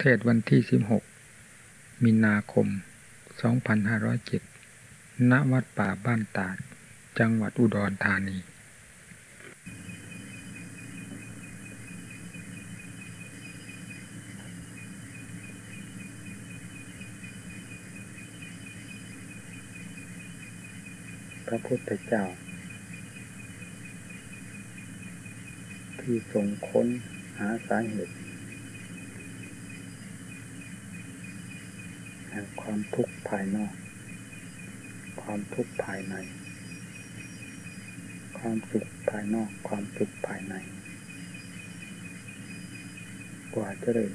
เทศวันที่ 16 มีนาคม 2507 ณ วัดป่าบ้านตาด จังหวัดอุดรธานี พระพุทธเจ้า ที่ทรงค้นหาสาเหตุแห่ง ความทุกข์ภายนอก ความทุกข์ภายใน ความสุขภายนอก ความสุขภายใน กว่าจะได้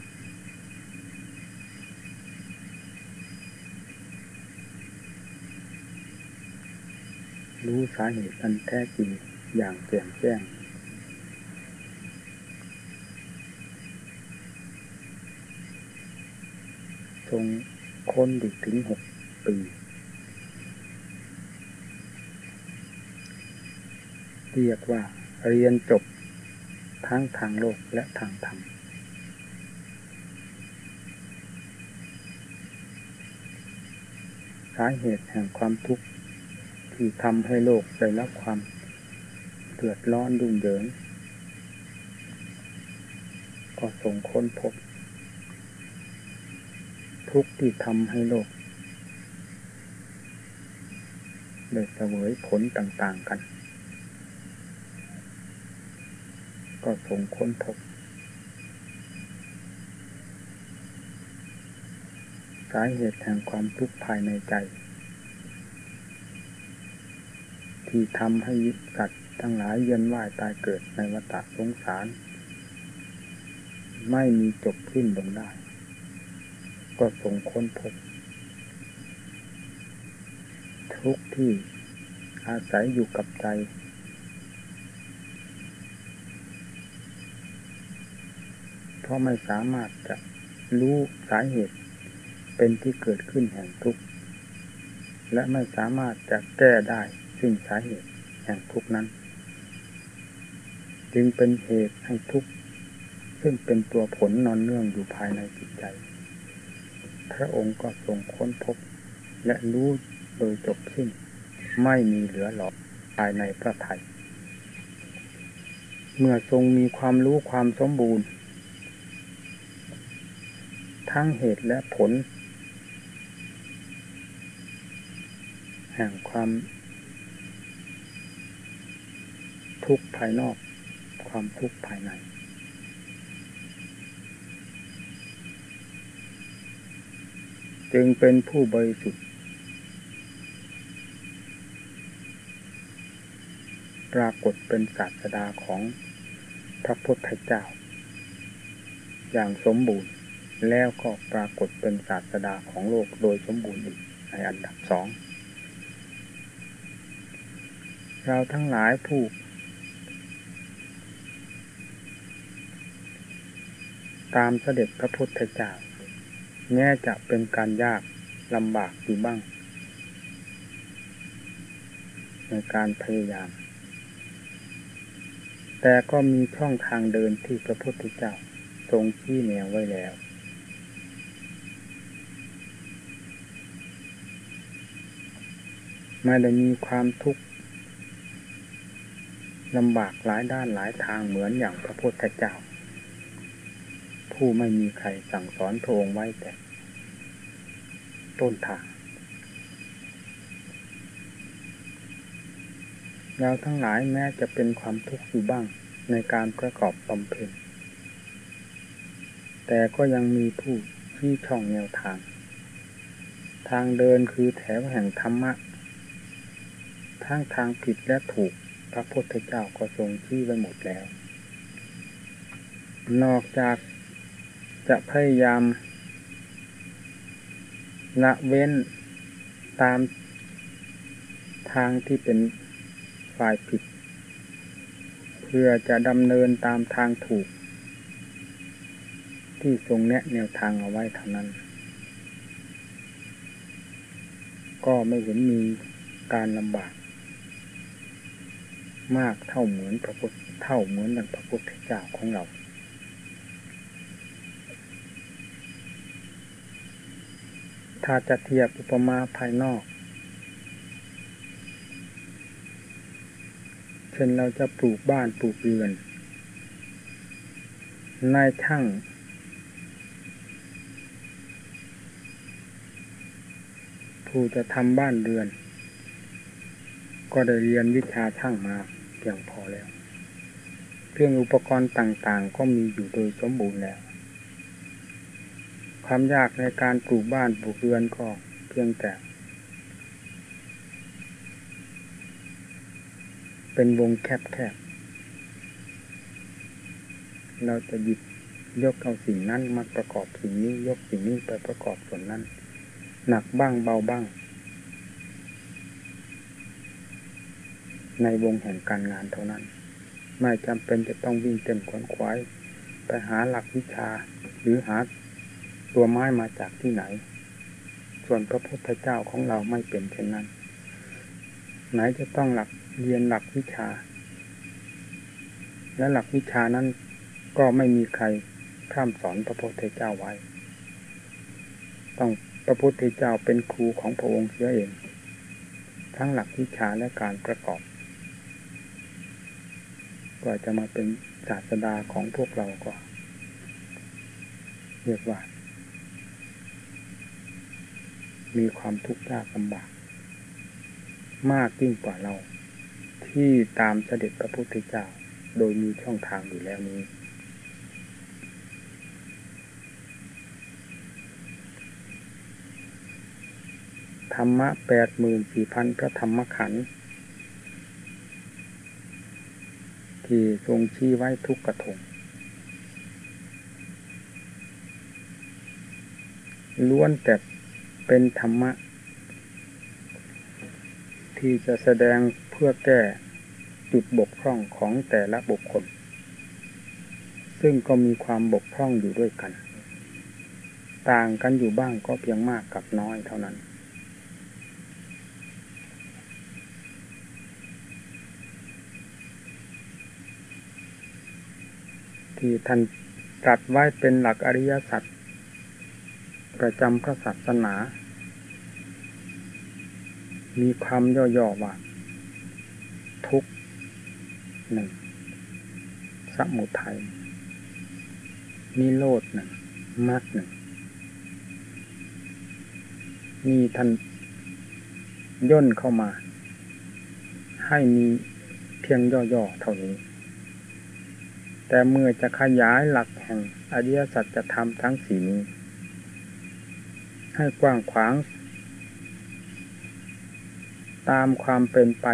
รู้สาเหตุอันแท้จริงอย่างแจ่มแจ้ง ทรง ค้นดึกถึงหกปี เรียกว่าเรียนจบทั้งทางโลกและทางธรรม สาเหตุแห่งความทุกข์ที่ทำให้โลกได้รับความเดือดร้อนดุ่งเดิงก็ส่งค้นพบ ทุกข์ที่ทำให้โลกได้เสวยผลต่างๆกัน ก็ส่งค้นพบสาเหตุแห่งความทุกข์ภายในใจ ที่ทำให้สัตว์ทั้งหลายเยียนว่ายตายเกิดในวัฏสงสาร ไม่มีจบขึ้นลงได้ ก็ส่งค้นพบ ทุกที่อาศัยอยู่กับใจ เพราะไม่สามารถจะรู้สาเหตุเป็นที่เกิดขึ้นแห่งทุกข์และไม่สามารถจะแก้ได้ซึ่งสาเหตุแห่งทุกข์นั้น จึงเป็นเหตุให้ทุกข์ซึ่งเป็นตัวผลนอนเนื่องอยู่ภายในจิตใจ พระองค์ก็ทรงค้นพบ และรู้โดยจบสิ้น ไม่มีเหลือหลอกภายในพระไทยเมื่อทรงมีความรู้ความสมบูรณ์ ทั้งเหตุและผล แห่งความ ทุกข์ภายนอก ความทุกข์ภายใน จึงเป็นผู้บริสุทธิ์ ปรากฏเป็นศาสดาของพระพุทธเจ้า อย่างสมบูรณ์แล้วก็ปรากฏเป็นศาสดาของโลกโดยสมบูรณ์อีกในอันดับสองเราทั้งหลายผู้ตามเสด็จพระพุทธเจ้า แม้จะเป็นการยากลำบากอยู่บ้าง ในการพยายาม แต่ก็มีช่องทางเดินที่พระพุทธเจ้าทรงชี้แนวไว้แล้ว ไม่ได้มีความทุกข์ลำบากหลายด้านหลายทางเหมือนอย่างพระพุทธเจ้า ผู้ไม่มีใครสั่งสอนพระองค์ไว้แต่ ต้นทาง เราทั้งหลายแม้จะเป็นความทุกข์อยู่บ้างในการประกอบบำเพ็ญ แต่ก็ยังมีผู้ที่ช่องแนวทาง ทางเดินคือแถวแห่งธรรมะ ทั้งทางผิดและถูกพระพุทธเจ้าก็ทรงชี้ไว้หมดแล้ว นอกจาก จะพยายามละเว้นตามทางที่เป็นฝ่ายผิด เพื่อจะดำเนินตามทางถูก ที่ทรงแนะแนวทางเอาไว้เท่านั้น ก็ไม่เห็นมีการลำบาก มากเท่าเหมือนพระพุทธเท่าเหมือนอย่างพระพุทธเจ้าของเรา ถ้าจะเทียบอุปมาภายนอก เช่นเราจะปลูกบ้านปลูกเรือน นายช่างผู้จะทำบ้านเรือน ก็ได้เรียนวิชาช่างมาเพียงพอแล้ว เครื่องอุปกรณ์ต่างๆ ก็มีอยู่โดยสมบูรณ์แล้ว ความยากในการปลูกบ้านปลูกเรือนก็เพียงแต่ เป็นวงแคบๆ เราจะหยิบยกเอาสิ่งนั้นมาประกอบสิ่งนี้ยกสิ่งนี้ไปประกอบส่วนนั้น หนักบ้างเบาบ้าง ในวงแห่งการงานเท่านั้น ไม่จำเป็นจะต้องวิ่งเต็มขวนขวาย ไปหาหลักวิชาหรือหา ตัวไม้มาจากที่ไหน ส่วนพระพุทธเจ้าของเราไม่เป็นเช่นนั้น ไหนจะต้องหลักเรียนหลักวิชา และหลักวิชานั้นก็ไม่มีใครข้ามสอนพระพุทธเจ้าไว้ ต้องพระพุทธเจ้าเป็นครูของพระองค์เสียเอง ทั้งหลักวิชาและการประกอบกว่าจะมาเป็นศาสดาของพวกเราก็เรียกว่า มีความทุกข์ยากลำบาก มากยิ่งกว่าเรา ที่ตามเสด็จพระพุทธเจ้าโดยมีช่องทางอยู่แล้วนี้ ธรรมะแปดหมื่นสี่พันพระธรรมขันธ์ที่ทรงชี้ไว้ทุกกระทงล้วนแต่ เป็นธรรมะ ที่จะแสดงเพื่อแก้จุดบกพร่องของแต่ละบุคคล ซึ่งก็มีความบกพร่องอยู่ด้วยกัน ต่างกันอยู่บ้างก็เพียงมากกับน้อยเท่านั้น ที่ท่านตรัสไว้เป็นหลักอริยสัจ ประจำพระศาสนา มีความย่อๆว่าทุกหนึ่งสมุทัยมีโลดหนึ่งมรรคหนึ่งนี่ท่านย่นเข้ามา ให้มีเพียงย่อๆเท่านี้ แต่เมื่อจะขยายหลักแห่งอริยสัจจะทำทั้งสี่นี้ ให้กว้างขวาง ตามความเป็นไป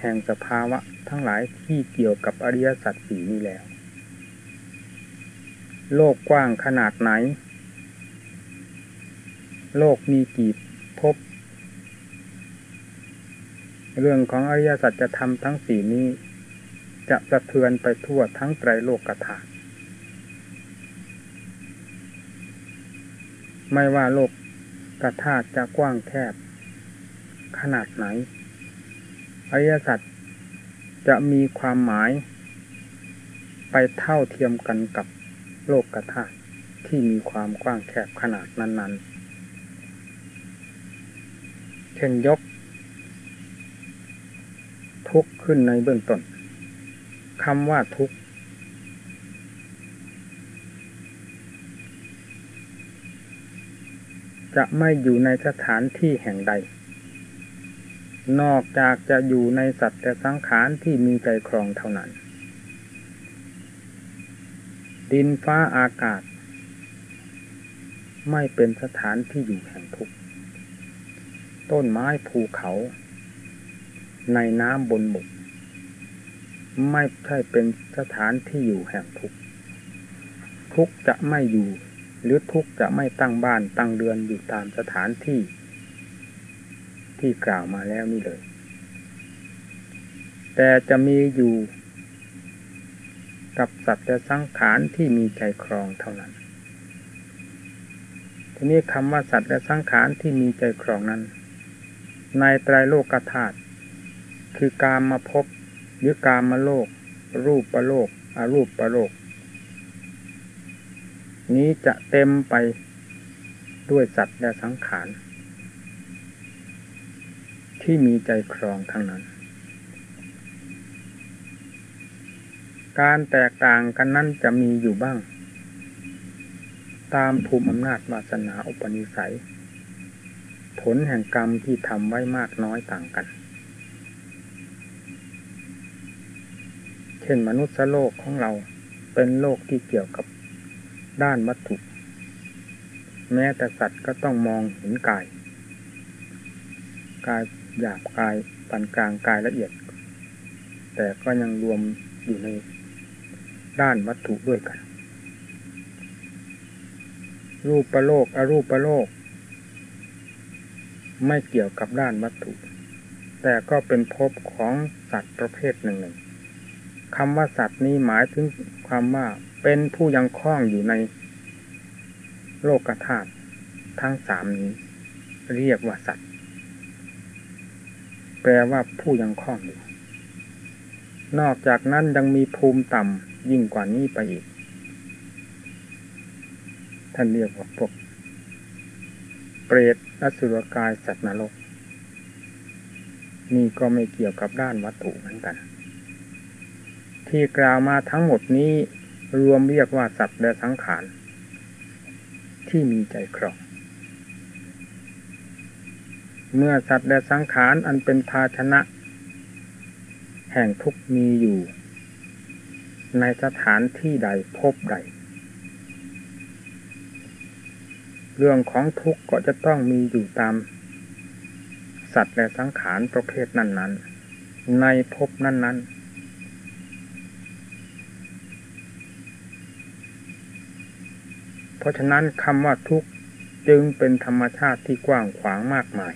แห่งสภาวะทั้งหลายที่เกี่ยวกับอริยสัจสี่นี้แล้ว โลกกว้างขนาดไหน โลกมีกี่ภพเรื่องของอริยสัจจะทำทั้งสี่นี้ จะสะเทือนไปทั่วทั้งไตรโลกธา ไม่ว่าโลกกธาตุจะกว้างแคบ ขนาดไหน อริยสัจจะมีความหมาย ไปเท่าเทียมกันกับโลกกธาตุที่มีความกว้างแคบขนาดนั้น ๆ เช่นยก ทุกขึ้นในเบื้องต้นคำว่าทุกข์ จะไม่อยู่ในสถานที่แห่งใด นอกจากจะอยู่ในสัตว์แต่สังขารที่มีใจครองเท่านั้น ดินฟ้าอากาศ ไม่เป็นสถานที่อยู่แห่งทุกข์ต้นไม้ภูเขา ในน้ำบนบกไม่ใช่เป็นสถานที่อยู่แห่งทุกข์ทุกจะไม่อยู่ หรือทุกจะไม่ตั้งบ้านตั้งเรือนอยู่ตามสถานที่ ที่กล่าวมาแล้วนี่เลย แต่จะมีอยู่กับสัตว์และสังขารที่มีใจครองเท่านั้น ทีนี้คำว่าสัตว์และสังขารที่มีใจครองนั้น ในไตรโลกธาตุคือการมาพบหรือกามาโลก รูปประโลกอรูปประโลก นี้จะเต็มไปด้วยสัตว์และสังขาร ที่มีใจครองทั้งนั้น การแตกต่างกันนั้นจะมีอยู่บ้าง ตามภูมิอำนาจวาสนาอุปนิสัย ผลแห่งกรรมที่ทำไว้มากน้อยต่างกัน เช่นมนุษย์โลกของเราเป็นโลกที่เกี่ยวกับ ด้านวัตถุ แม้แต่สัตว์ก็ต้องมองเห็นกาย กายหยาบกายปานกลางกายละเอียด แต่ก็ยังรวมอยู่ในด้านวัตถุด้วยกัน รูปประโลกอรูปประโลก ไม่เกี่ยวกับด้านวัตถุ แต่ก็เป็นภพของสัตว์ประเภทหนึ่งหนึ่งคำว่าสัตว์นี้หมายถึงความว่า เป็นผู้ยังคล้องอยู่ในโลกธาตุทั้งสามนี้ เรียกว่าสัตว์ แปลว่าผู้ยังคล้องอยู่ นอกจากนั้นยังมีภูมิต่ำยิ่งกว่านี้ไปอีก ท่านเรียกว่าพวกเปรตอสุรกายสัตว์นรกนี่ก็ไม่เกี่ยวกับด้านวัตถุเหมือนกัน ที่กล่าวมาทั้งหมดนี้ รวมเรียกว่าสัตว์และสังขาร ที่มีใจครอง เมื่อสัตว์และสังขารอันเป็นภาชนะ แห่งทุกมีอยู่ ในสถานที่ใดพบใด เรื่องของทุกข์ก็จะต้องมีอยู่ตาม สัตว์และสังขารประเภทนั้น ๆ ในภพนั้น ๆ ราะฉะนั้นคำว่าทุกข์จึงเป็นธรรมชาติที่กว้างขวางมากมาย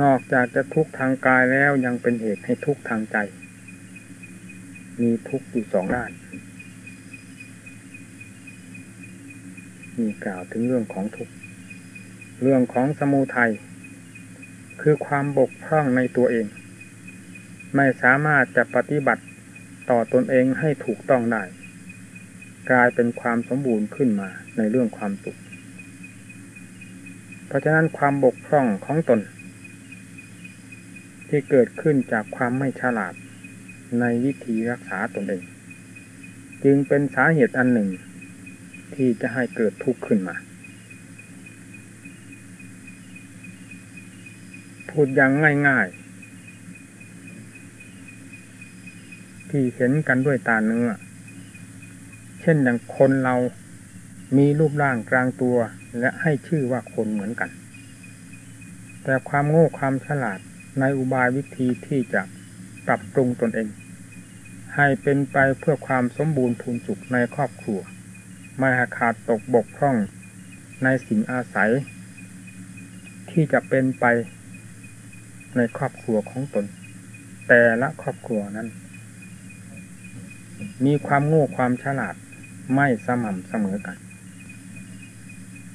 นอกจากจะทุกข์ทางกายแล้วยังเป็นเหตุให้ทุกข์ทางใจ มีทุกข์อยู่สองด้านมีกล่าวถึงเรื่องของทุกข์ เรื่องของสมุทัยคือความบกพร่องในตัวเอง ไม่สามารถจะปฏิบัติต่อตนเองให้ถูกต้องได้กลายเป็นความสมบูรณ์ขึ้นมาในเรื่องความสุข เพราะฉะนั้นความบกพร่องของตน ที่เกิดขึ้นจากความไม่ฉลาดในวิธีรักษาตนเอง จึงเป็นสาเหตุอันหนึ่ง ที่จะให้เกิดทุกข์ขึ้นมา พูดอย่างง่าย ที่เห็นกันด้วยตาเนื้อ เช่นอย่างคนเรามีรูปร่างกลางตัว และให้ชื่อว่าคนเหมือนกัน แต่ความโง่ความฉลาดในอุบายวิธีที่จะปรับปรุงตนเอง ให้เป็นไปเพื่อความสมบูรณ์พูนสุขในครอบครัว ไม่ขาดตกบกพร่องในสิ่งอาศัย ที่จะเป็นไปในครอบครัวของตน แต่ละครอบครัวนั้น มีความโง่ความฉลาดไม่สม่ำเสมอกัน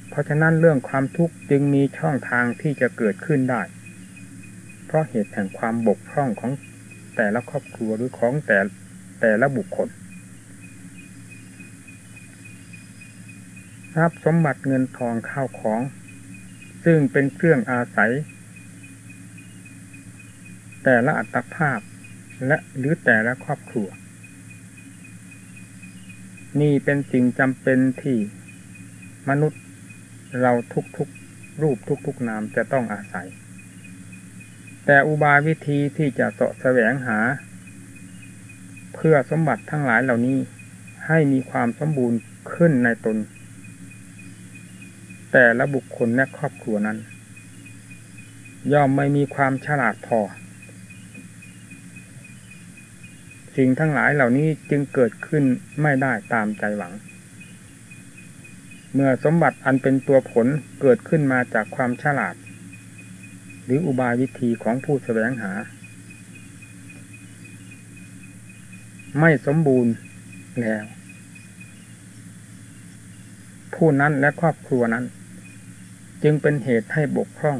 เพราะฉะนั้นเรื่องความทุกข์จึงมีช่องทางที่จะเกิดขึ้นได้ เพราะเหตุแห่งความบกพร่องของแต่ละครอบครัวหรือของแต่แต่ละบุคคลทรัพย์สมบัติเงินทองข้าวของ ซึ่งเป็นเครื่องอาศัย แต่ละอัตภาพและหรือแต่ละครอบครัว นี่เป็นสิ่งจำเป็นที่มนุษย์เราทุกๆรูปทุกๆนามจะต้องอาศัย แต่อุบายวิธีที่จะเสาะแสวงหา เพื่อสมบัติทั้งหลายเหล่านี้ให้มีความสมบูรณ์ขึ้นในตน แต่ละบุคคลและครอบครัวนั้น ย่อมไม่มีความฉลาดพอ สิ่งทั้งหลายเหล่านี้จึงเกิดขึ้นไม่ได้ตามใจหวัง เมื่อสมบัติอันเป็นตัวผลเกิดขึ้นมาจากความฉลาด หรืออุบายวิธีของผู้แสวงหา ไม่สมบูรณ์แล้ว ผู้นั้นและครอบครัวนั้น จึงเป็นเหตุให้บกพร่อง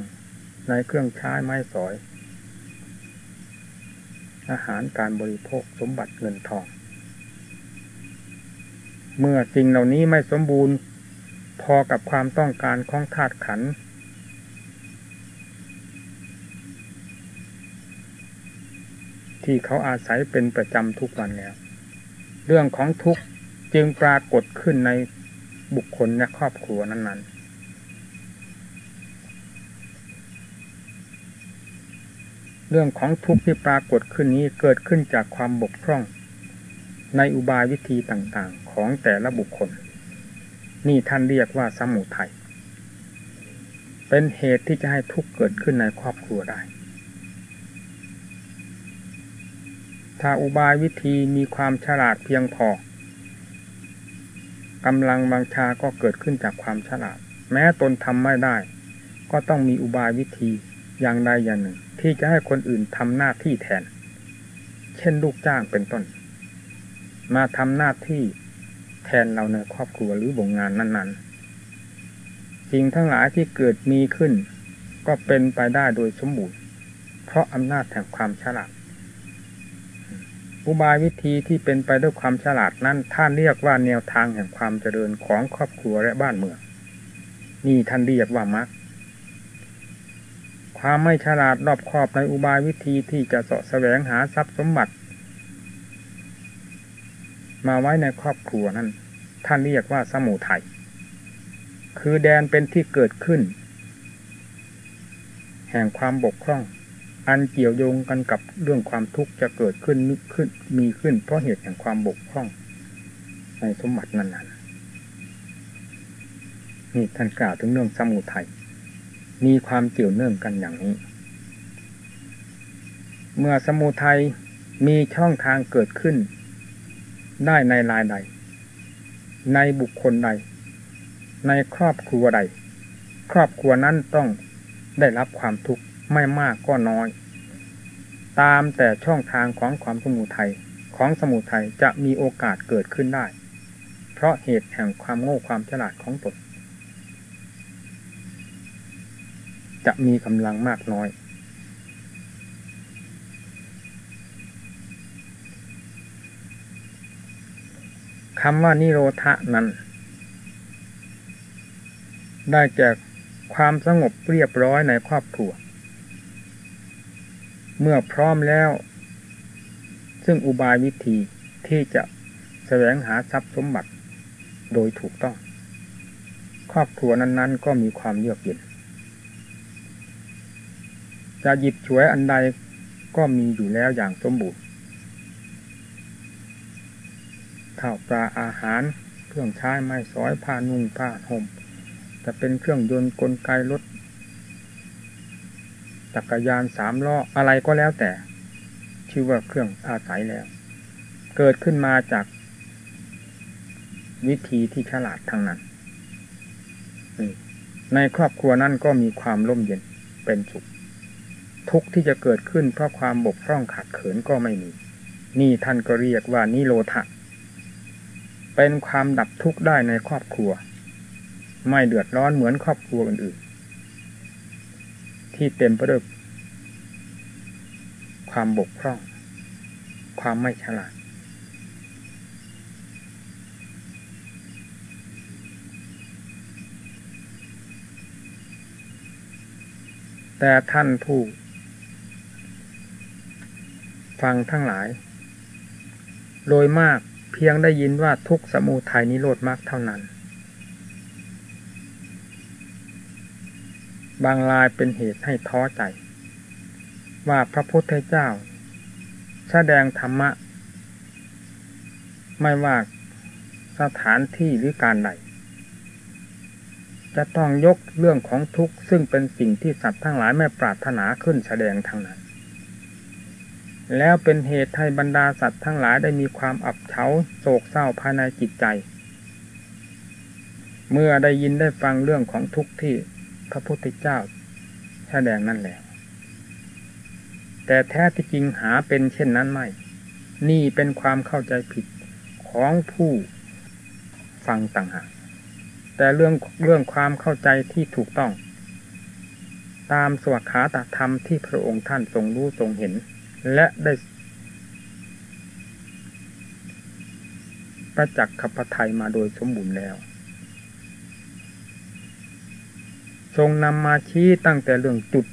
ในเครื่องใช้ไม้สอย อาหารการบริโภคสมบัติเงินทอง เมื่อสิ่งเหล่านี้ไม่สมบูรณ์พอกับความต้องการของธาตุขันธ์ที่เขาอาศัยเป็นประจำทุกวันแล้ว เรื่องของทุกข์จึงปรากฏขึ้นในบุคคลและครอบครัวนั้นๆ เรื่องของทุกข์ที่ปรากฏขึ้นนี้เกิดขึ้นจากความบกพร่อง ในอุบายวิธีต่างๆของแต่ละบุคคล นี่ท่านเรียกว่าสมุทัยเป็นเหตุที่จะให้ทุกข์เกิดขึ้นในครอบครัวได้ ถ้าอุบายวิธีมีความฉลาดเพียงพอกำลังบังชาก็เกิดขึ้นจากความฉลาด แม้ตนทำไม่ได้ ก็ต้องมีอุบายวิธีอย่างใดอย่างหนึ่ง ที่จะให้คนอื่นทำหน้าที่แทน เช่นลูกจ้างเป็นต้น มาทำหน้าที่แทนเราในครอบครัวหรือบงงานนั้น ๆ สิ่งทั้งหลายที่เกิดมีขึ้น ก็เป็นไปได้โดยสมบูรณ์ เพราะอำนาจแห่งความฉลาดอุบายวิธีที่เป็นไปด้วยความฉลาดนั้นท่านเรียกว่าแนวทางแห่งความเจริญของครอบครัวและบ้านเมืองนี่ท่านเรียกว่ามรรค ความไม่ฉลาดรอบคอบในอุบายวิธีที่จะเสาะแสวงหาทรัพย์สมบัติ มาไว้ในครอบครัวนั้น ท่านเรียกว่าสมุทัยคือแดนเป็นที่เกิดขึ้น แห่งความบกพร่อง อันเกี่ยวโยงกันกับเรื่องความทุกข์จะเกิดขึ้นมีขึ้นมีขึ้น เพราะเหตุแห่งความบกพร่อง ในสมบัตินั้นๆนี่ท่านกล่าวถึงเรื่องสมุทัย มีความเกี่ยวเนื่องกันอย่างนี้ เมื่อสมุทัยมีช่องทางเกิดขึ้น ได้ในรายใด ในบุคคลใด ในครอบครัวใด ครอบครัวนั้นต้องได้รับความทุกข์ไม่มากก็น้อย ตามแต่ช่องทางของความสมุทัยของสมุทัยจะมีโอกาสเกิดขึ้นได้ เพราะเหตุแห่งความโง่ความฉลาดของตน จะมีกำลังมากน้อย คำว่านิโรธะนั้น ได้แก่ความสงบเรียบร้อยในครอบครัว เมื่อพร้อมแล้ว ซึ่งอุบายวิธีที่จะแสวงหาทรัพย์สมบัติโดยถูกต้อง ครอบครัวนั้น ๆ ก็มีความเยือกเย็น จะหยิบฉวยอันใดก็มีอยู่แล้วอย่างสมบูรณ์ข้าวปลาอาหาร เครื่องใช้ไม้สอยผ้านุ่งผ้าห่มจะเป็นเครื่องยนต์กลไกรถจักรยานสามล้ออะไรก็แล้วแต่ ชื่อว่าเครื่องอาศัยแล้ว เกิดขึ้นมาจากวิธีที่ฉลาดทั้งนั้นในครอบครัวนั้นก็มีความร่มเย็นเป็นสุข ทุกที่จะเกิดขึ้นเพราะความบกพร่องขาดเขินก็ไม่มี นี่ท่านก็เรียกว่านิโรธะเป็นความดับทุกข์ได้ในครอบครัว ไม่เดือดร้อนเหมือนครอบครัวอื่นที่เต็มไปด้วยความบกพร่อง ความไม่ฉลาด แต่ท่านผู้ ฟังทั้งหลาย โดยมากเพียงได้ยินว่าทุกสมุทัยนิโรธมากเท่านั้น บางรายเป็นเหตุให้ท้อใจ ว่าพระพุทธเจ้า แสดงธรรมะ ไม่ว่าสถานที่หรือการใดจะต้องยกเรื่องของทุกข์ซึ่งเป็นสิ่งที่สัตว์ทั้งหลายไม่ปรารถนาขึ้นแสดงทางนั้น แล้วเป็นเหตุให้บรรดาสัตว์ทั้งหลายได้มีความอับเฉาโศกเศร้าภายในจิตใจ เมื่อได้ยินได้ฟังเรื่องของทุกข์ที่พระพุทธเจ้าแสดงนั่นแหละ แต่แท้ที่จริงหาเป็นเช่นนั้นไม่ นี่เป็นความเข้าใจผิดของผู้ฟังต่างหากแต่เรื่องเรื่องความเข้าใจที่ถูกต้อง ตามสวขาตธรรมที่พระองค์ท่านทรงรู้ทรงเห็น และได้ประจักษ์ขับไทยมาโดยสมบูรณ์แล้ว ทรงนำมาชี้ตั้งแต่เรื่องจุด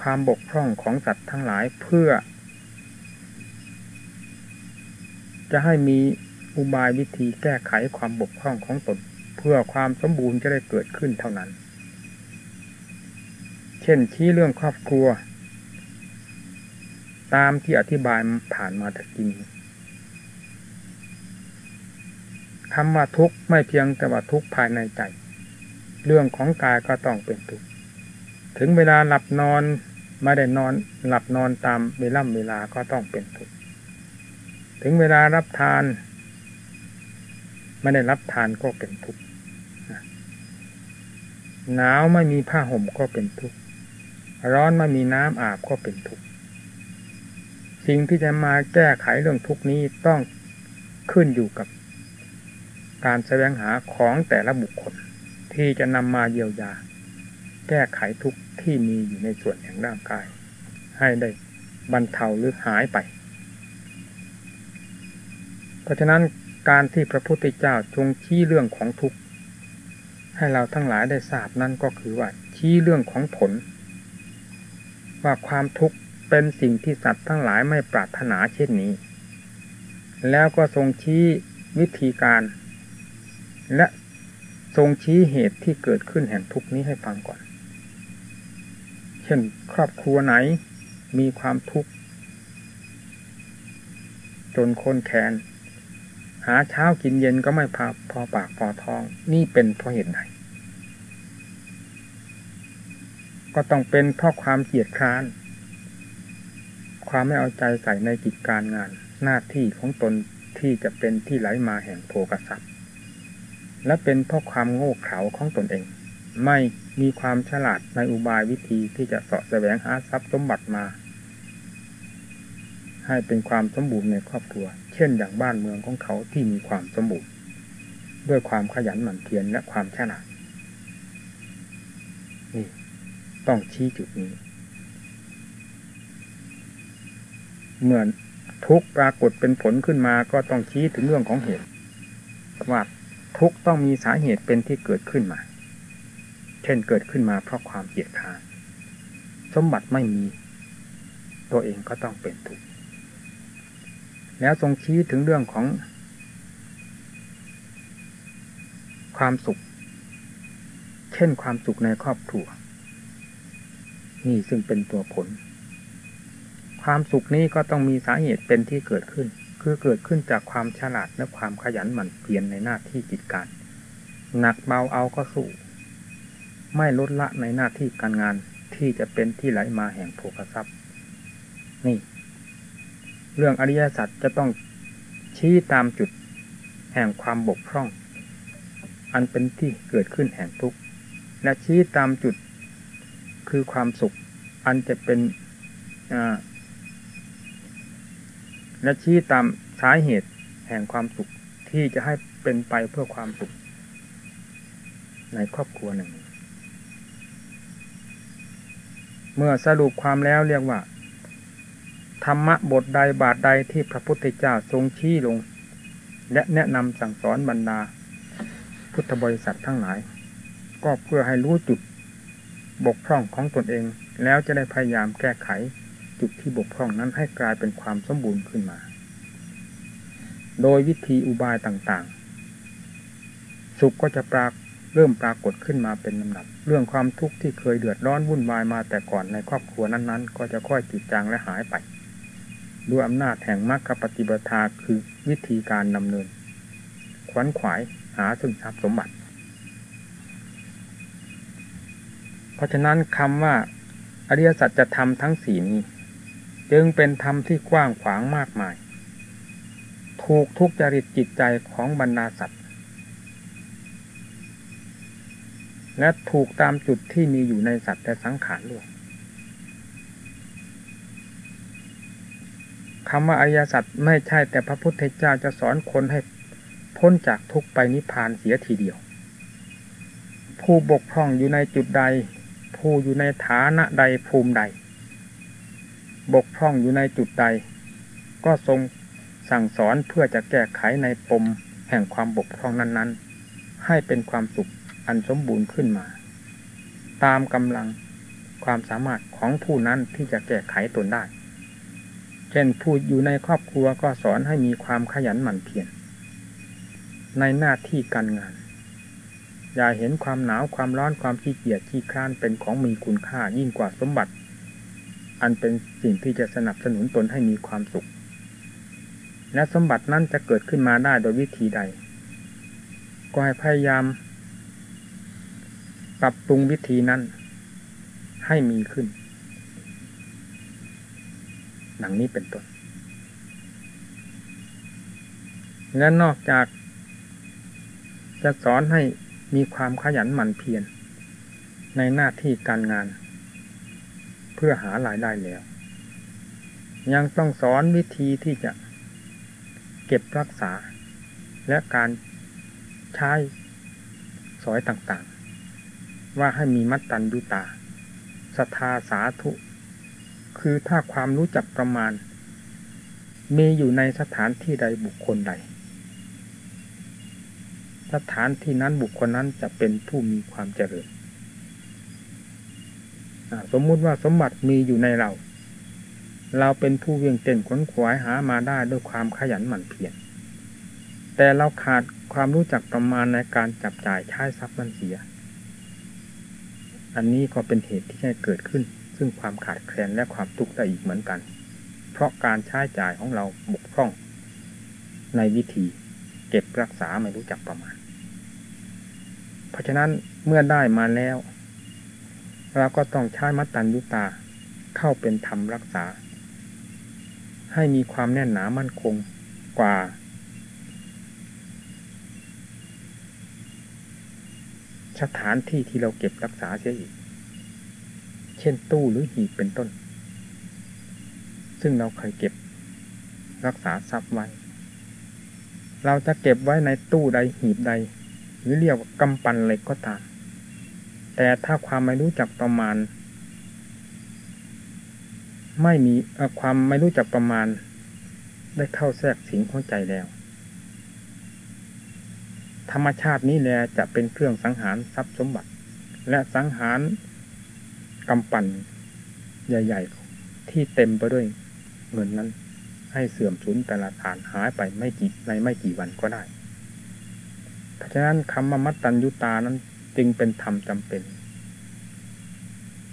ความบกพร่องของสัตว์ทั้งหลายเพื่อ จะให้มีอุบายวิธีแก้ไขความบกพร่องของตนเพื่อความสมบูรณ์จะได้เกิดขึ้นเท่านั้น เช่นชี้เรื่องครอบครัว ตามที่อธิบายผ่านมาตะกี้นี้คำว่าทุกข์ไม่เพียงแต่ว่าทุกข์ภายในใจ เรื่องของกายก็ต้องเป็นทุกข์ถึงเวลาหลับนอนไม่ได้นอนหลับนอนตามเวลาเวลาก็ต้องเป็นทุกข์ถึงเวลารับทาน ไม่ได้รับทานก็เป็นทุกข์หนาวไม่มีผ้าห่มก็เป็นทุกข์ร้อนไม่มีน้ำอาบก็เป็นทุกข์ สิ่งที่จะมาแก้ไขเรื่องทุกนี้ต้องขึ้นอยู่กับ การแสวงหาของแต่ละบุคคล ที่จะนำมาเยียวยา แก้ไขทุกที่มีอยู่ในส่วนแห่งร่างกาย ให้ได้บรรเทาหรือหายไป เพราะฉะนั้นการที่พระพุทธเจ้าทรงชี้เรื่องของทุกข์ ให้เราทั้งหลายได้ทราบนั่นก็คือว่าชี้เรื่องของผล ว่าความทุกข์ เป็นสิ่งที่สัตว์ทั้งหลายไม่ปรารถนาเช่นนี้ แล้วก็ทรงชี้วิธีการ และทรงชี้เหตุที่เกิดขึ้นแห่งทุกนี้ให้ฟังก่อน เช่น ครอบครัวไหนมีความทุกข์ จนคนแคนหาเช้ากินเย็นก็ไม่พอพอปากพอท้อง นี่เป็นเพราะเหตุใดก็ต้องเป็นเพราะความเกียดคร้าน ความไม่เอาใจใส่ในกิจการงาน หน้าที่ของตนที่จะเป็นที่ไหลมาแห่งโภกทรัพย์ และเป็นเพราะความโง่เขลาของตนเอง ไม่มีความฉลาดในอุบายวิธีที่จะเสาะแสวงหาทรัพย์สมบัติมา ให้เป็นความสมบูรณ์ในครอบครัว เช่นอย่างบ้านเมืองของเขาที่มีความสมบูรณ์ด้วยความขยันหมั่นเพียรและความฉลาดนี่ต้องชี้จุดนี้ เมื่อทุกปรากฏเป็นผลขึ้นมาก็ต้องชี้ถึงเรื่องของเหตุ ว่าทุกต้องมีสาเหตุเป็นที่เกิดขึ้นมา เช่นเกิดขึ้นมาเพราะความเกียดค้านสมบัติไม่มี ตัวเองก็ต้องเป็นทุกข์แล้วทรงชี้ถึงเรื่องของ ความสุข เช่นความสุขในครอบครัว นี่ซึ่งเป็นตัวผล ความสุขนี้ก็ต้องมีสาเหตุเป็นที่เกิดขึ้น คือเกิดขึ้นจากความฉลาดและความขยันหมั่นเพียรในหน้าที่กิจการ หนักเบาเอาก็สู้ ไม่ลดละในหน้าที่การงานที่จะเป็นที่ไหลมาแห่งโภคทรัพย์ นี่ เรื่องอริยสัจจะต้องชี้ตามจุดแห่งความบกพร่อง อันเป็นที่เกิดขึ้นแห่งทุกข์ และชี้ตามจุดคือความสุข อันจะเป็นอ่า และชี้ตามสาเหตุแห่งความสุขที่จะให้เป็นไปเพื่อความสุข ในครอบครัวหนึ่ง เมื่อสรุปความแล้วเรียกว่า ธรรมะบทใดบาทใดที่พระพุทธเจ้าทรงชี้ลง และแนะนำสั่งสอนบรรดา พุทธบริษัททั้งหลาย ก็เพื่อให้รู้จุดบกพร่องของตนเองแล้วจะได้พยายามแก้ไข จุดที่บกพร่องนั้นให้กลายเป็นความสมบูรณ์ขึ้นมา โดยวิธีอุบายต่างๆ สุขก็จะปรากเริ่มปรากฏขึ้นมาเป็นลำดับ เรื่องความทุกข์ที่เคยเดือดร้อนวุ่นวายมาแต่ก่อนในครอบครัวนั้นๆ ก็จะค่อยจืดจางและหายไป ด้วยอำนาจแห่งมรรคปฏิบัติคือวิธีการดำเนิน ขวัญขวายหาซึ่งทรัพย์สมบัติ เพราะฉะนั้นคำว่าอริยสัจธรรมทั้งสี่นี้ จึงเป็นธรรมที่กว้างขวางมากมาย ถูกทุกจริตจิตใจของบรรดาสัตว์ และถูกตามจุดที่มีอยู่ในสัตว์แต่สังขารด้วยคำว่าอริยสัจไม่ใช่แต่พระพุทธเจ้าจะสอนคนให้พ้นจากทุกไปนิพพานเสียทีเดียว ผู้บกพร่องอยู่ในจุดใด ผู้อยู่ในฐานะใดภูมิใด บกพร่องอยู่ในจุดใด ก็ทรงสั่งสอนเพื่อจะแก้ไขในปมแห่งความบกพร่องนั้น ๆ ให้เป็นความสุขอันสมบูรณ์ขึ้นมา ตามกำลังความสามารถของผู้นั้นที่จะแก้ไขตนได้ เช่นผู้อยู่ในครอบครัวก็สอนให้มีความขยันหมั่นเพียรในหน้าที่การงาน อย่าเห็นความหนาวความร้อนความขี้เกียจขี้คร้านเป็นของมีคุณค่ายิ่งกว่าสมบัติ อันเป็นสิ่งที่จะสนับสนุนตนให้มีความสุข และสมบัตินั้นจะเกิดขึ้นมาได้โดยวิธีใด ก็ให้พยายาม ปรับปรุงวิธีนั้น ให้มีขึ้น หนังนี้เป็นต้นและนอกจาก จะสอนให้มีความขยันหมั่นเพียรในหน้าที่การงาน พื่อหารายได้แล้ว ยังต้องสอนวิธีที่จะเก็บรักษา และการใช้สอยต่างๆ ว่าให้มีมัตตัญญุตาศรัทธาสาธุ คือถ้าความรู้จักประมาณ มีอยู่ในสถานที่ใดบุคคลใด สถานที่นั้นบุคคลนั้นจะเป็นผู้มีความเจริญ สมมุติว่าสมบัติมีอยู่ในเรา เราเป็นผู้เวียงเต้นขวนขวายหามาได้ด้วยความขยันหมั่นเพียรแต่เราขาดความรู้จักประมาณในการจับจ่ายใช้ทรัพย์มันเสีย อันนี้ก็เป็นเหตุที่ให้เกิดขึ้น ซึ่งความขาดแคลนและความทุกข์ได้อีกเหมือนกัน เพราะการใช้จ่ายของเราบกพร่อง ในวิธีเก็บรักษาไม่รู้จักประมาณ เพราะฉะนั้นเมื่อได้มาแล้ว เราก็ต้องใช้มัตตัญญุตาเข้าเป็นธรรมรักษา ให้มีความแน่นหนามั่นคงกว่า สถานที่ที่เราเก็บรักษาเสียอีก เช่นตู้หรือหีบเป็นต้น ซึ่งเราเคยเก็บรักษาทรัพย์ไว้ เราจะเก็บไว้ในตู้ใดหีบใด หรือเรียกว่ากำปันเหล็กก็ตาม แต่ถ้าความไม่รู้จักประมาณ ไม่มีความไม่รู้จักประมาณ ได้เข้าแทรกสิงหัวใจแล้ว ธรรมชาตินี้แหละจะเป็นเครื่องสังหารทรัพย์สมบัติ และสังหารกำปั่นใหญ่ ๆ ที่เต็มไปด้วยเงินนั้น ให้เสื่อมสูญแต่ละฐานหายไปไม่กี่ในไม่กี่วันก็ได้ เพราะฉะนั้นคำว่ามัตตัญญุตานั้น จึงเป็นธรรมจำเป็น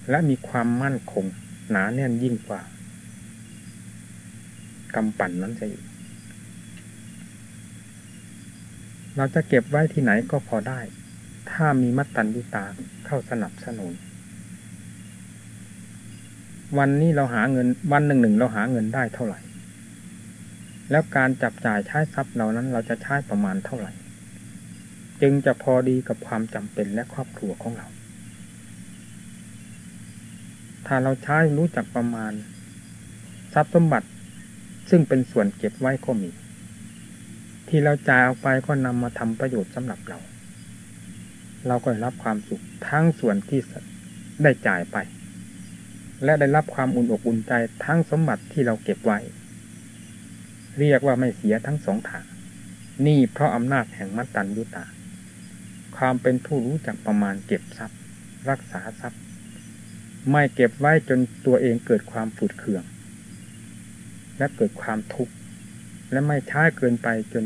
และมีความมั่นคง หนาแน่นยิ่งกว่ากำปั่นนั้นจะอีกเราจะเก็บไว้ที่ไหนก็พอได้ ถ้ามีมัตตัญญุตาเข้าสนับสนุน วันนี้เราหาเงินวันหนึ่งหนึ่งเราหาเงินได้เท่าไหร่ แล้วการจับจ่ายใช้ทรัพย์เหล่านั้นเราจะใช้ประมาณเท่าไหร่ จึงจะพอดีกับความจำเป็นและครอบครัวของเรา ถ้าเราใช้รู้จักประมาณ ทรัพย์สมบัติซึ่งเป็นส่วนเก็บไว้ก็มี ที่เราจ่ายออกไปก็นำมาทำประโยชน์สำหรับเรา เราก็ได้รับความสุขทั้งส่วนที่ได้จ่ายไป และได้รับความอุ่นอกอุ่นใจทั้งสมบัติที่เราเก็บไว้ เรียกว่าไม่เสียทั้งสองทางนี่เพราะอำนาจแห่งมัตตัญญุตา ความเป็นผู้รู้จักประมาณเก็บทรัพย์ รักษาทรัพย์ ไม่เก็บไว้จนตัวเองเกิดความฝืดเคือง และเกิดความทุกข์และไม่ใช้เกินไปจน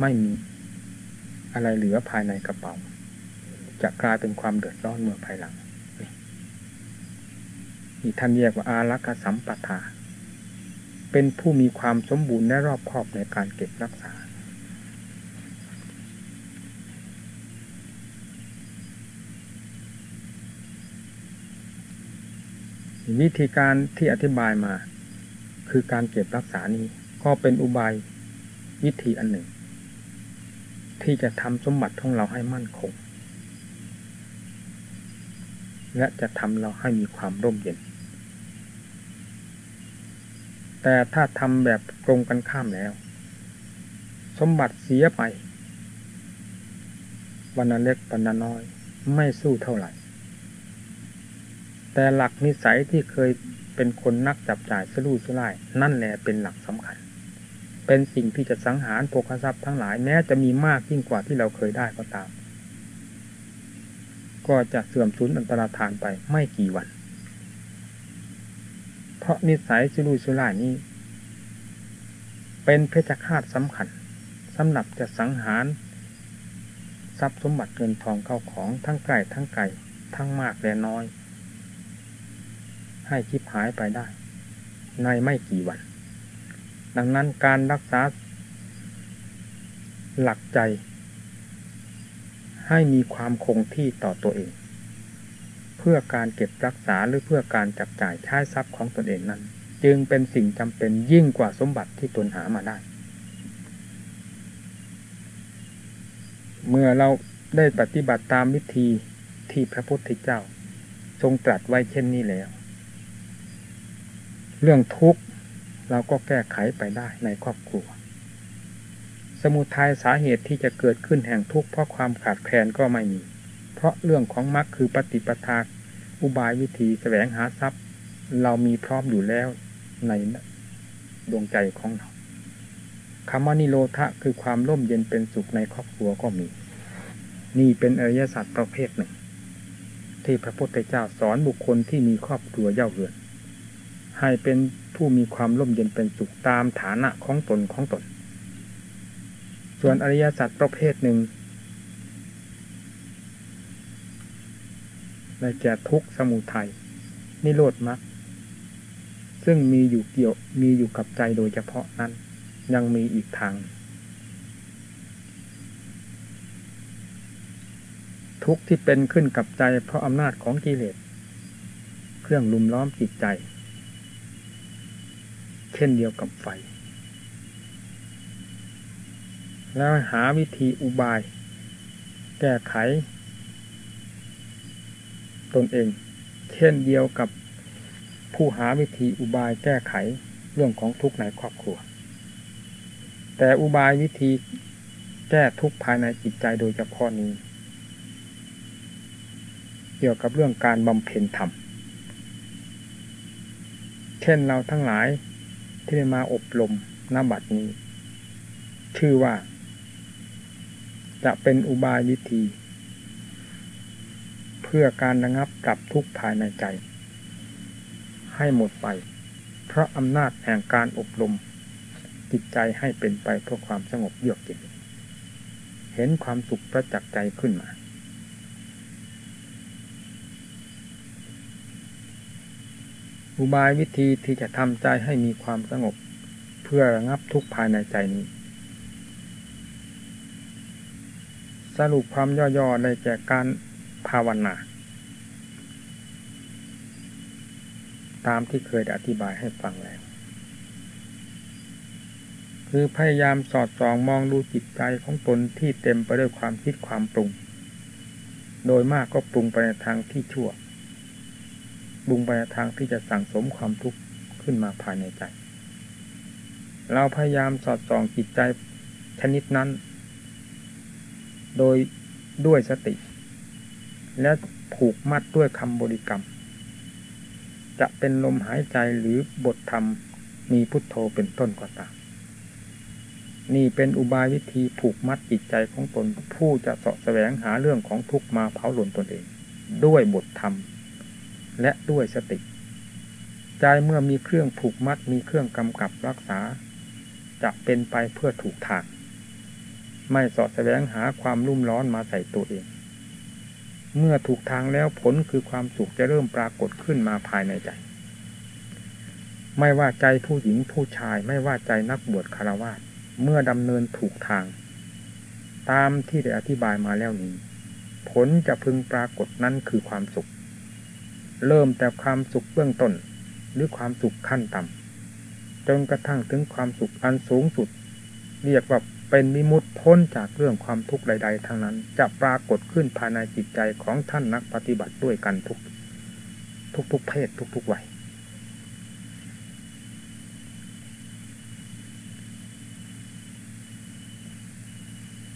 ไม่มีอะไรเหลือภายในกระเป๋า จะกลายเป็นความเดือดร้อนเมื่อภายหลังนี่ท่านเรียกว่าอารักษสัมปทา เป็นผู้มีความสมบูรณ์และรอบคอบในการเก็บรักษา วิธีการที่อธิบายมา คือการเก็บรักษานี้ ก็เป็นอุบายวิธีอันหนึ่ง ที่จะทำสมบัติของเราให้มั่นคง และจะทำเราให้มีความร่มเย็น แต่ถ้าทำแบบตรงกันข้ามแล้ว สมบัติเสียไปวันนเล็กปันน้อย ไม่สู้เท่าไหร่ แต่หลักนิสัยที่เคยเป็นคนนักจับจ่ายสลู่สลายนั่นแหละเป็นหลักสำคัญ เป็นสิ่งที่จะสังหารโภคทรัพย์ทั้งหลายแม้จะมีมากยิ่งกว่าที่เราเคยได้ก็ตาม ก็จะเสื่อมสูญอันตรธานไปไม่กี่วัน เพราะนิสัยสุรุ่สุร่ายนี้ เป็นเพชฌฆาตสำคัญสำหรับจะสังหารทรัพย์สมบัติเงินทองเข้าของทั้งไกลทั้งไกลทั้งมากและน้อย ให้คิดหายไปได้ ในไม่กี่วัน ดังนั้นการรักษา หลักใจ ให้มีความคงที่ต่อตัวเอง เพื่อการเก็บรักษาหรือเพื่อการจับจ่ายใช้ทรัพย์ของตนเองนั้น จึงเป็นสิ่งจำเป็นยิ่งกว่าสมบัติที่ตนหามาได้ เมื่อเราได้ปฏิบัติตามวิธีที่พระพุทธเจ้า ทรงตรัสไว้เช่นนี้แล้ว เรื่องทุกข์เราก็แก้ไขไปได้ในครอบครัว สมุทัยสาเหตุที่จะเกิดขึ้นแห่งทุกข์เพราะความขาดแคลนก็ไม่มี เพราะเรื่องของมรรคคือปฏิปทาอุบายวิธีแสวงหาทรัพย์ เรามีพร้อมอยู่แล้วในดวงใจของเราคำว่านิโรธะคือความร่มเย็นเป็นสุขในครอบครัวก็มี นี่เป็นอริยสัจประเภทหนึ่ง ที่พระพุทธเจ้าสอนบุคคลที่มีครอบครัวเย่าเรือน ให้เป็นผู้มีความร่มเย็นเป็นสุขตามฐานะของตนของตน ส่วนอริยสัจประเภทหนึ่งได้แก่ทุกข์สมุทัยนิโรธมรรคซึ่งมีอยู่เกี่ยวมีอยู่กับใจโดยเฉพาะนั้น ยังมีอีกทาง ทุกข์ที่เป็นขึ้นกับใจเพราะอำนาจของกิเลส เครื่องลุมล้อมจิตใจ เช่นเดียวกับไฟ แล้วหาวิธีอุบาย แก้ไข ตนเอง เช่นเดียวกับผู้หาวิธีอุบายแก้ไขเรื่องของทุกข์ในครอบครัว แต่อุบายวิธีแก้ทุกข์ภายในจิตใจโดยเฉพาะนี้ เกี่ยวกับเรื่องการบำเพ็ญธรรม เช่นเราทั้งหลาย ที่ได้มาอบรมนบัดนี้ ชื่อว่า จะเป็นอุบายวิธี เพื่อการระงับดับทุกข์ภายในใจ ให้หมดไป เพราะอำนาจแห่งการอบรมจิตใจให้เป็นไปเพื่อความสงบเยือกเย็นเห็นความสุขประจักษ์ใจขึ้นมา อุบายวิธีที่จะทำใจให้มีความสงบ เพื่อระงับทุกข์ภายในใจนี้ สรุปความย่อๆในแก่การภาวนา ตามที่เคยอธิบายให้ฟังแล้ว คือพยายามสอดส่องมองดูจิตใจของตนที่เต็มไปด้วยความคิดความปรุง โดยมากก็ปรุงไปในทางที่ชั่ว ปรุงไปทางที่จะสั่งสมความทุกข์ขึ้นมาภายในใจ เราพยายามสอดส่องจิตใจชนิดนั้น โดยด้วยสติ และผูกมัดด้วยคำบริกรรม จะเป็นลมหายใจหรือบทธรรมมีพุทโธเป็นต้นก็ตามนี่เป็นอุบายวิธีผูกมัดจิตใจของตนผู้จะเสาะแสวงหาเรื่องของทุกมาเผาหล่นตนเอง ด้วยบทธรรม และด้วยสติ ใจเมื่อมีเครื่องผูกมัดมีเครื่องกำกับรักษา จะเป็นไปเพื่อถูกทาง ไม่สอดแสวงหาความรุ่มร้อนมาใส่ตัวเอง เมื่อถูกทางแล้วผลคือความสุขจะเริ่มปรากฏขึ้นมาภายในใจ ไม่ว่าใจผู้หญิงผู้ชายไม่ว่าใจนักบวชคารวะเมื่อดำเนินถูกทาง ตามที่ได้อธิบายมาแล้วนี้ ผลจะพึงปรากฏนั้นคือความสุข เริ่มแต่ความสุขเบื้องต้น หรือความสุขขั้นต่ำจนกระทั่งถึงความสุขอันสูงสุด เรียกว่าเป็นมิมุติพ้นจากเรื่องความทุกข์ใด ๆทั้งนั้น จะปรากฏขึ้นภายในจิตใจของท่านนักปฏิบัติด้วยกันทุกทุกๆเพศทุกๆวัย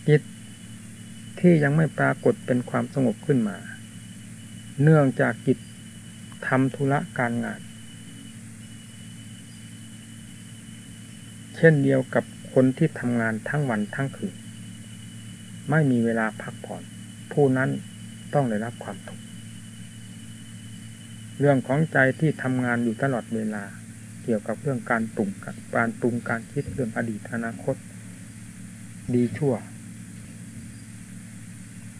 จิตที่ยังไม่ปรากฏเป็นความสงบขึ้นมา เนื่องจากจิต ทำธุระการงาน เช่นเดียวกับคนที่ทำงานทั้งวันทั้งคืน ไม่มีเวลาพักผ่อน ผู้นั้นต้องได้รับความทุกข์เรื่องของใจที่ทำงานอยู่ตลอดเวลา เกี่ยวกับเรื่องการปรุงการปรุงการคิดเรื่องอดีตอนาคต ดีชั่ว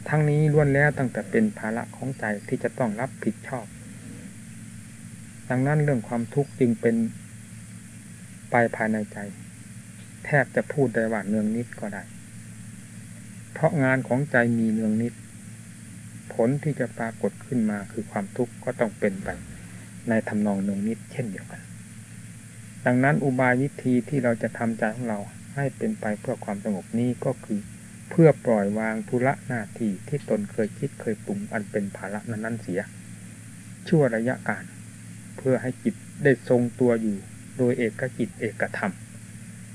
ทั้งนี้ล้วนแล้วตั้งแต่เป็นภาระของใจที่จะต้องรับผิดชอบ ดังนั้นเรื่องความทุกข์จึงเป็นไปภายในใจ แทบจะพูดได้ว่าเนืองนิดก็ได้ เพราะงานของใจมีเนืองนิด ผลที่จะปรากฏขึ้นมาคือความทุกข์ก็ต้องเป็นไปในทำนองเนืองนิดเช่นเดียวกัน ดังนั้นอุบายวิธีที่เราจะทำใจของเราให้เป็นไปเพื่อความสงบนี้ก็คือ เพื่อปล่อยวางธุระหน้าที่ที่ตนเคยคิดเคยปรุงอันเป็นภาระนั้นๆเสีย ชั่วระยะการ เพื่อให้จิตได้ทรงตัวอยู่ โดยเอกกิจเอกธรรม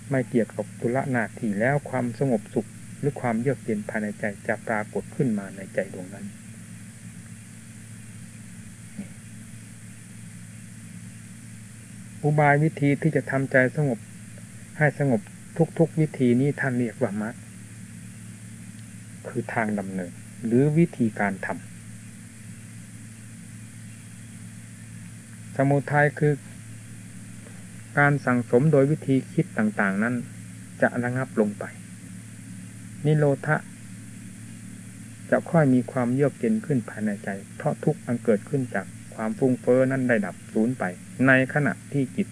ไม่เกี่ยวกับตุลนาทีแล้วความสงบสุขหรือความเยือกเย็นภายในใจจะปรากฏขึ้นมาในใจดวงนั้น อุบายวิธีที่จะทำใจสงบให้สงบทุกๆวิธีนี้ท่านเรียกว่ามรรคคือทางดำเนิน หรือวิธีการทำ สมุทัยคือ การสั่งสมโดยวิธีคิดต่างๆ นั้นจะระงับลงไป นิโรธะจะค่อยมีความเยือกเย็นขึ้นภายในใจ เพราะทุกอันเกิดขึ้นจากความฟุ้งเฟ้อนั้นได้ดับสูญไป ในขณะที่จิต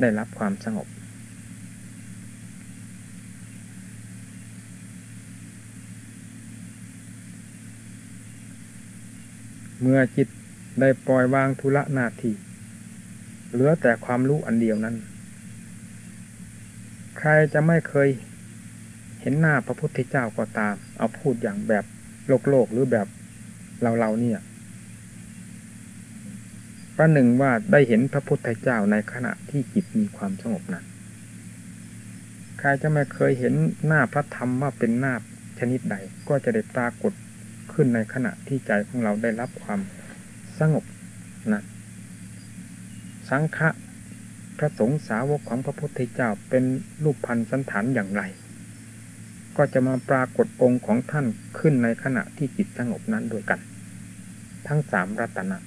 ได้รับความสงบ เมื่อจิต ได้ปล่อยวางธุระหน้าที่เหลือแต่ความรู้อันเดียวนั้น ใครจะไม่เคยเห็นหน้าพระพุทธเจ้าก็ตาม เอาพูดอย่างแบบโลกโลกหรือแบบเราเราเนี่ยประหนึ่งว่าได้เห็นพระพุทธเจ้าในขณะที่จิตมีความสงบนั้นใครจะไม่เคยเห็นหน้าพระธรรมว่าเป็นหน้าชนิดใด ก็จะได้ปรากฏขึ้นในขณะที่ใจของเราได้รับความ สงบนะสังฆะพระสงฆ์สาวกของพระพุทธเจ้าเป็นรูปพันธ์สันฐานอย่างไร ก็จะมาปรากฏองค์ของท่านขึ้นในขณะที่จิตสงบนั้นด้วยกัน ทั้งสามรัตนะ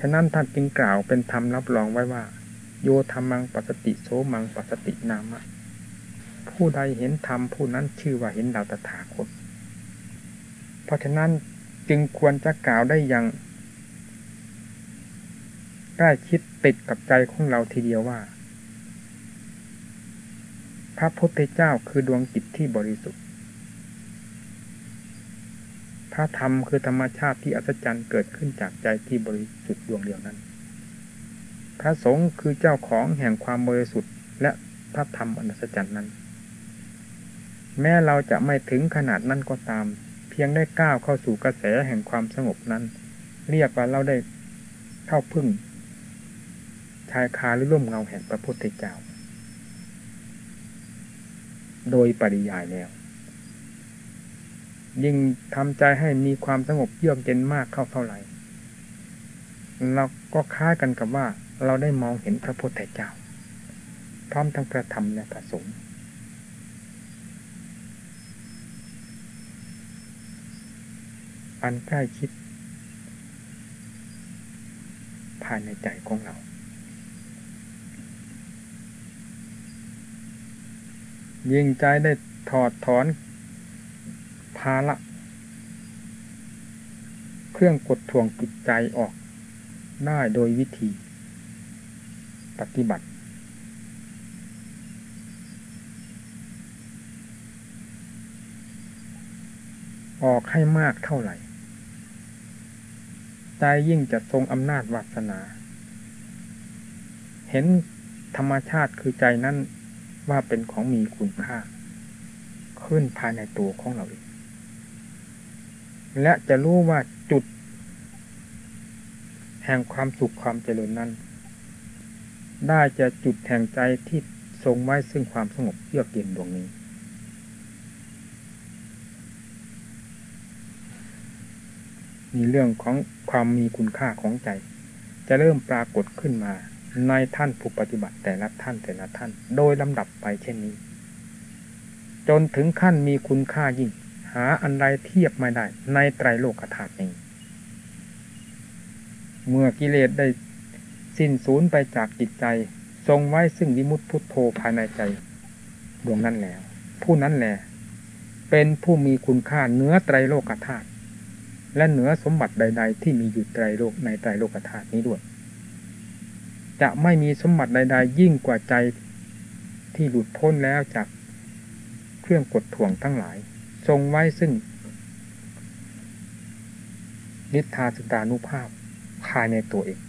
ฉะนั้นท่านจึงกล่าวเป็นธรรมรับรองไว้ว่า โยธรรมังปัสติโสมังปัสตินามะผู้ใดเห็นธรรมผู้นั้นชื่อว่าเห็นดาวตถาคต เพราะฉะนั้น จึงควรจะกล่าวได้อย่างได้คิดติดกับใจของเราทีเดียวว่า พระพุทธเจ้าคือดวงจิตที่บริสุทธิ์ พระธรรมคือธรรมชาติที่อัศจรรย์เกิดขึ้นจากใจที่บริสุทธิ์ดวงเดียวนั้น พระสงฆ์คือเจ้าของแห่งความบริสุทธิ์ และพระธรรมอัศจรรย์นั้น แม้เราจะไม่ถึงขนาดนั้นก็ตาม พียงได้ก้าวเข้าสู่กระแสแห่งความสงบนั้น เรียกว่าเราได้เข้าพึ่ง ชายคาหรือร่มเงาแห่งพระพุทธเจ้า โดยปริยายแล้วยิ่งทำใจให้มีความสงบเยือกเย็นมากเข้าเท่าไหร่เราก็ค้ากันกับว่าเราได้มองเห็นพระพุทธเจ้า พร้อมทั้งพระธรรมและพระสงฆ์ อันใกล้ชิด ภายในใจของเรา ยิ่งใจได้ถอดถอน ภาละ เครื่องกดทวงจิตใจออกได้โดยวิธี ปฏิบัติ ออกให้มากเท่าไหร่ ใจยิ่งจะทรงอำนาจวาสนา เห็นธรรมชาติคือใจนั้นว่าเป็นของมีคุณค่า ขึ้นภายในตัวของเราเองและจะรู้ว่าจุด แห่งความสุขความเจริญนั้น ได้จะจุดแห่งใจที่ทรงไว้ซึ่งความสงบเยือกเย็นดวงนี้ มีเรื่องของความมีคุณค่าของใจ จะเริ่มปรากฏขึ้นมา ในท่านผู้ปฏิบัติแต่ละท่านแต่ละท่าน โดยลำดับไปเช่นนี้ จนถึงขั้นมีคุณค่ายิ่ง หาอันใดเทียบไม่ได้ ในไตรโลกธาตุนี้เมื่อกิเลสได้สิ้นสูญไปจากจิตใจ ทรงไว้ซึ่งวิมุตติพุทโธภายในใจดวงนั้นแล้ว ผู้นั้นแหละเป็นผู้มีคุณค่าเนื้อไตรโลกธาตุ และเหนือสมบัติใด ๆ ที่มีอยู่ไตรโลกในไตรโลกธาตุนี้ด้วย จะไม่มีสมบัติใด ๆ ยิ่งกว่าใจที่หลุดพ้นแล้วจากเครื่องกดถ่วงทั้งหลาย ทรงไว้ซึ่ง นิทาสตานุภาพภายในตัวเอง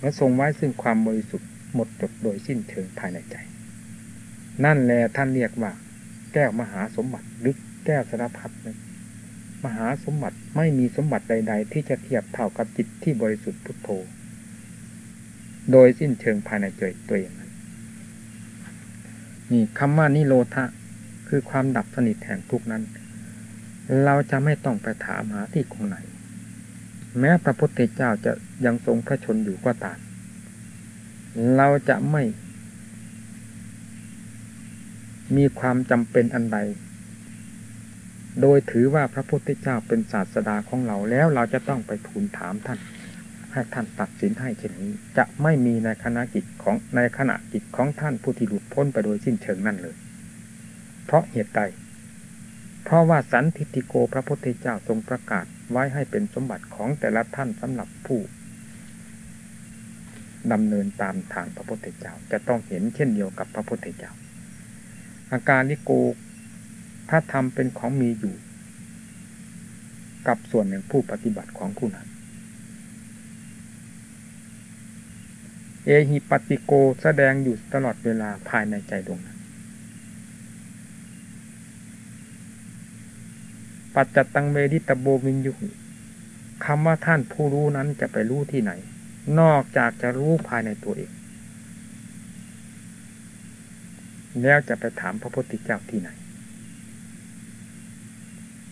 และทรงไว้ซึ่งความบริสุทธิ์หมดจดโดยสิ้นเชิงภายในใจ นั่นแหละท่านเรียกว่า แก้วมหาสมบัติหรือแก้วสารพัดนึง มหาสมบัติไม่มีสมบัติใด ๆ ที่จะเทียบเท่ากับจิตที่บริสุทธิ์พุทโธ โดยสิ้นเชิงภายในใจตัวเองนี่คำว่านิโรธะคือความดับสนิทแห่งทุกนั้น เราจะไม่ต้องไปถามหาที่ตรงไหน แม้พระพุทธเจ้าจะยังทรงพระชนอยู่ก็ตามเราจะไม่ มีความจำเป็นอันใด โดยถือว่าพระพุทธเจ้าเป็นศาสดาของเราแล้วเราจะต้องไปทูลถามท่าน ให้ท่านตัดสินให้เช่นนี้ จะไม่มีในคณะกิจของในขณะกิจของท่านผู้ที่หลุดพ้นไปโดยสิ้นเชิงนั่นเลย เพราะเหตุใดเพราะว่าสันทิติโกพระพุทธเจ้าทรงประกาศไว้ให้เป็นสมบัติของแต่ละท่านสำหรับผู้ดำเนินตามทางพระพุทธเจ้า จะต้องเห็นเช่นเดียวกับพระพุทธเจ้า อาการลิโก พระธรรมเป็นของมีอยู่ กับส่วนหนึ่งผู้ปฏิบัติของผู้นั้น เอหิปติโกแสดงอยู่ตลอดเวลาภายในใจดวงนั้น ปัจจตังเมดิตโบวินยุคำว่าท่านผู้รู้นั้นจะไปรู้ที่ไหน นอกจากจะรู้ภายในตัวเอง แล้วจะไปถามพระพุทธเจ้าที่ไหน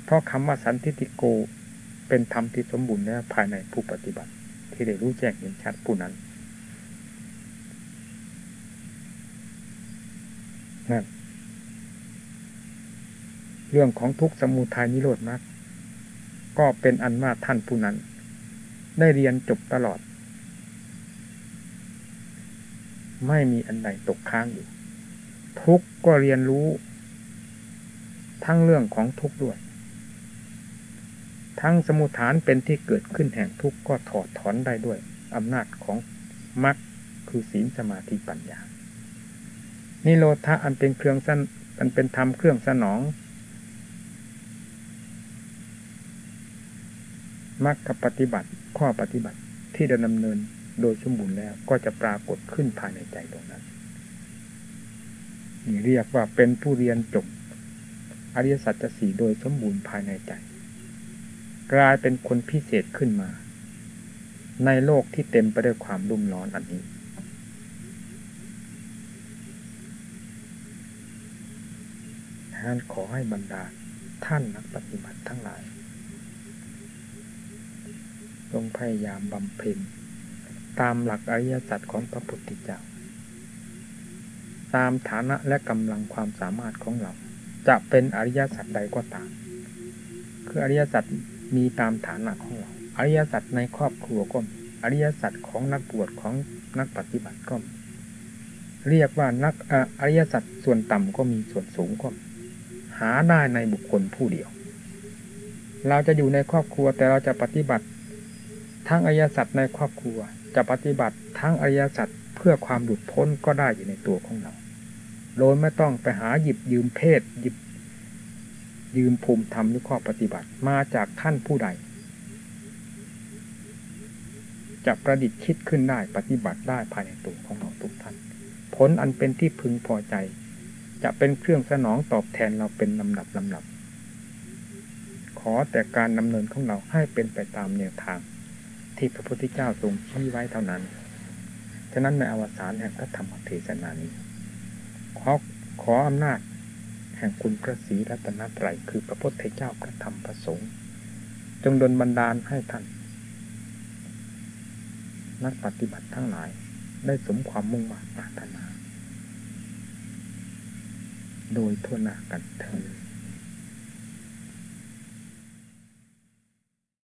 เพราะคำว่าสันทิติโกเป็นธรรมที่สมบูรณ์แล้วภายในผู้ปฏิบัติ ที่ได้รู้แจ้งเห็นชัดผู้นั้นนั่นเรื่องของทุกสมุทัยนิโรธมรรคก็เป็นอันว่าท่านผู้นั้น ได้เรียนจบตลอด ไม่มีอันใดตกค้างอยู่ ทุกก็เรียนรู้ ทั้งเรื่องของทุกด้วย ทั้งสมุทฐานเป็นที่เกิดขึ้นแห่งทุกข์ก็ถอดถอนได้ด้วยอำนาจของมรรคคือศีลสมาธิปัญญา นิโรธะอันเป็นเครื่องสั้นอันเป็นธรรมเครื่องสนองมรรคปฏิบัติข้อปฏิบัติที่ดำเนินโดยสมบูรณ์แล้วก็จะปรากฏขึ้นภายในใจตรงนั้นนี่เรียกว่าเป็นผู้เรียนจบอริยสัจสี่โดยสมบูรณ์ภายในใจ กลายเป็นคนพิเศษขึ้นมา ในโลกที่เต็มไปด้วยความรุ่มร้อนอันนี้ ท่านขอให้บรรดาท่านนักปฏิบัติทั้งหลายจงพยายามบำเพ็ญตามหลักอริยสัจของพระพุทธเจ้า ตามฐานะและกำลังความสามารถของเรา จะเป็นอริยสัจใดก็ตาม คืออริยสัจ มีตามฐานะของเราอริยสัจในครอบครัวก็มีอริยสัจของนักบวชของนักปฏิบัติก็มีเรียกว่านักอริยสัจส่วนต่ำก็มีส่วนสูงก็หาได้ในบุคคลผู้เดียว เราจะอยู่ในครอบครัวแต่เราจะปฏิบัติ ทั้งอริยสัจในครอบครัว จะปฏิบัติทั้งอริยสัจเพื่อความหลุดพ้นก็ได้อยู่ในตัวของเรา โดยไม่ต้องไปหาหยิบยืมเพศหยิบ ยืมภูมิธรรมหรือข้อปฏิบัติมาจากท่านผู้ใดจะประดิษฐ์คิดขึ้นได้ปฏิบัติได้ภายในตัวของเราทุกท่าน ผลอันเป็นที่พึงพอใจ จะเป็นเครื่องสนองตอบแทนเราเป็นลำดับลำดับ ขอแต่การดำเนินของเราให้เป็นไปตามแนวทาง ที่พระพุทธเจ้าทรงชี้ไว้เท่านั้น ฉะนั้นในอวสานแห่งพระธรรมเทศนานี้ ขอขออำนาจ ห่งคุณพระศรีรัตนตรัยคือพระพุทธเจ้าพระธรรมพระสงฆ์จงดลบันดาลให้ท่าน นักปฏิบัติทั้งหลายได้สมความมุ่งมั่นปรารถนา โดยทั่วหน้ากันเถิด